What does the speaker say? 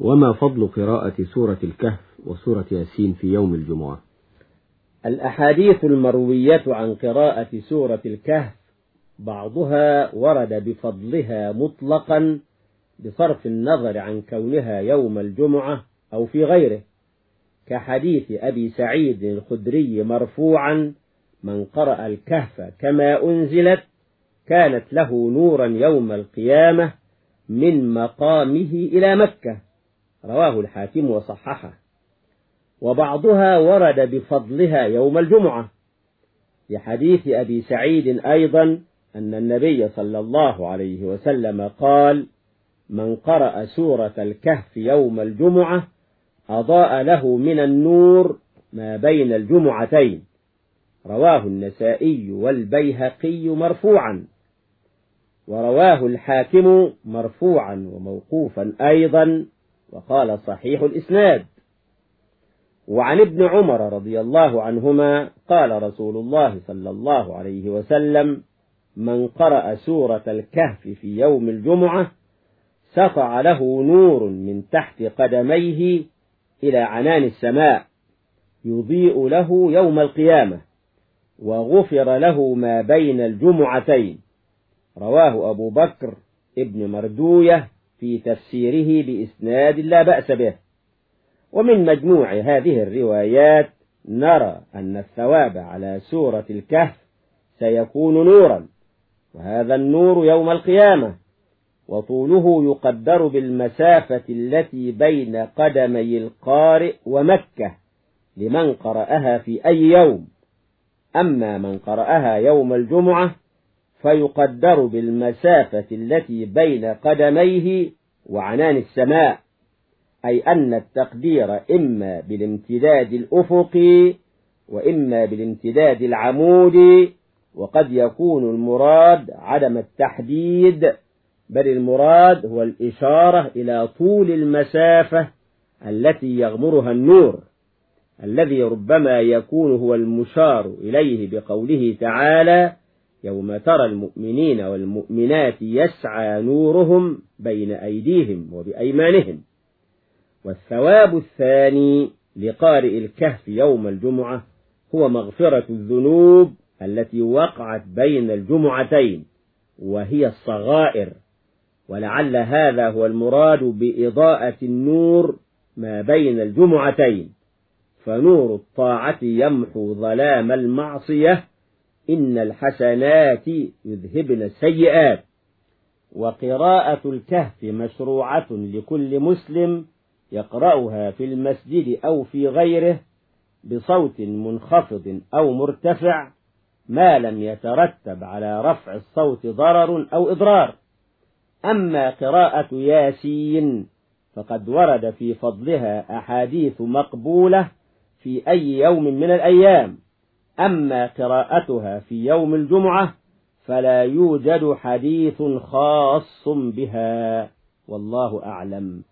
وما فضل قراءة سورة الكهف وسورة ياسين في يوم الجمعة؟ الأحاديث المروية عن قراءة سورة الكهف بعضها ورد بفضلها مطلقا بصرف النظر عن كونها يوم الجمعة أو في غيره كحديث أبي سعيد الخدري مرفوعا من قرأ الكهف كما أنزلت كانت له نورا يوم القيامة من مقامه إلى مكة رواه الحاكم وصححه. وبعضها ورد بفضلها يوم الجمعة. لحديث أبي سعيد أيضا أن النبي صلى الله عليه وسلم قال من قرأ سورة الكهف يوم الجمعة أضاء له من النور ما بين الجمعتين رواه النسائي والبيهقي مرفوعا. ورواه الحاكم مرفوعا وموقوفا أيضا. وقال صحيح الإسناد. وعن ابن عمر رضي الله عنهما قال رسول الله صلى الله عليه وسلم من قرأ سورة الكهف في يوم الجمعة سطع له نور من تحت قدميه إلى عنان السماء يضيء له يوم القيامة وغفر له ما بين الجمعتين رواه أبو بكر ابن مردوية في تفسيره بإسناد لا بأس به. ومن مجموع هذه الروايات نرى أن الثواب على سورة الكهف سيكون نورا وهذا النور يوم القيامة وطوله يقدر بالمسافة التي بين قدمي القارئ ومكة لمن قرأها في أي يوم. أما من قرأها يوم الجمعة فيقدر بالمسافة التي بين قدميه وعنان السماء أي أن التقدير إما بالامتداد الأفقي وإما بالامتداد العمودي وقد يكون المراد عدم التحديد بل المراد هو الإشارة إلى طول المسافة التي يغمرها النور الذي ربما يكون هو المشار إليه بقوله تعالى يوم ترى المؤمنين والمؤمنات يسعى نورهم بين أيديهم وبأيمانهم. والثواب الثاني لقارئ الكهف يوم الجمعة هو مغفرة الذنوب التي وقعت بين الجمعتين وهي الصغائر. ولعل هذا هو المراد بإضاءة النور ما بين الجمعتين. فنور الطاعة يمحو ظلام المعصية إن الحسنات يذهبن السيئات. وقراءة الكهف مشروعة لكل مسلم يقرأها في المسجد أو في غيره بصوت منخفض أو مرتفع ما لم يترتب على رفع الصوت ضرر أو إضرار. أما قراءة ياسين فقد ورد في فضلها أحاديث مقبولة في أي يوم من الأيام. أما قراءتها في يوم الجمعة فلا يوجد حديث خاص بها. والله أعلم.